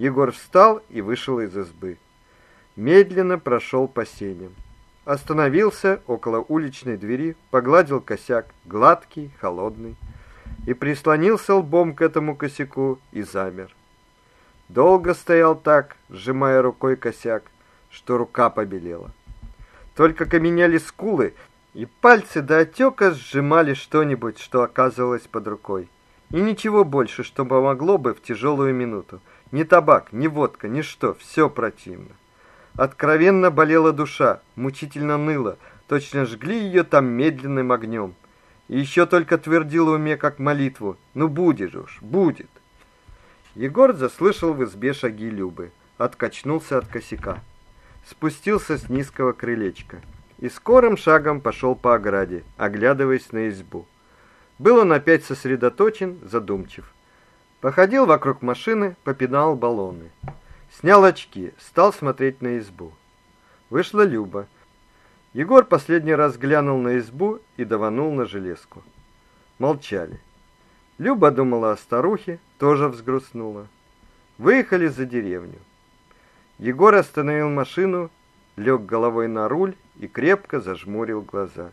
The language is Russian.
Егор встал и вышел из избы. Медленно прошел по сеням. Остановился около уличной двери, погладил косяк, гладкий, холодный, и прислонился лбом к этому косяку и замер. Долго стоял так, сжимая рукой косяк, что рука побелела. Только каменели скулы, и пальцы до отека сжимали что-нибудь, что оказывалось под рукой. И ничего больше, что помогло бы в тяжелую минуту. Ни табак, ни водка, ни что, все противно. Откровенно болела душа, мучительно ныла, точно жгли ее там медленным огнем. И еще только твердила уме как молитву: "Ну будет уж, будет". Егор заслышал в избе шаги Любы, откачнулся от косяка, спустился с низкого крылечка и скорым шагом пошел по ограде, оглядываясь на избу. Был он опять сосредоточен, задумчив. Походил вокруг машины, попинал баллоны. Снял очки, стал смотреть на избу. Вышла Люба. Егор последний раз глянул на избу и даванул на железку. Молчали. Люба думала о старухе, тоже взгрустнула. Выехали за деревню. Егор остановил машину, лег головой на руль и крепко зажмурил глаза.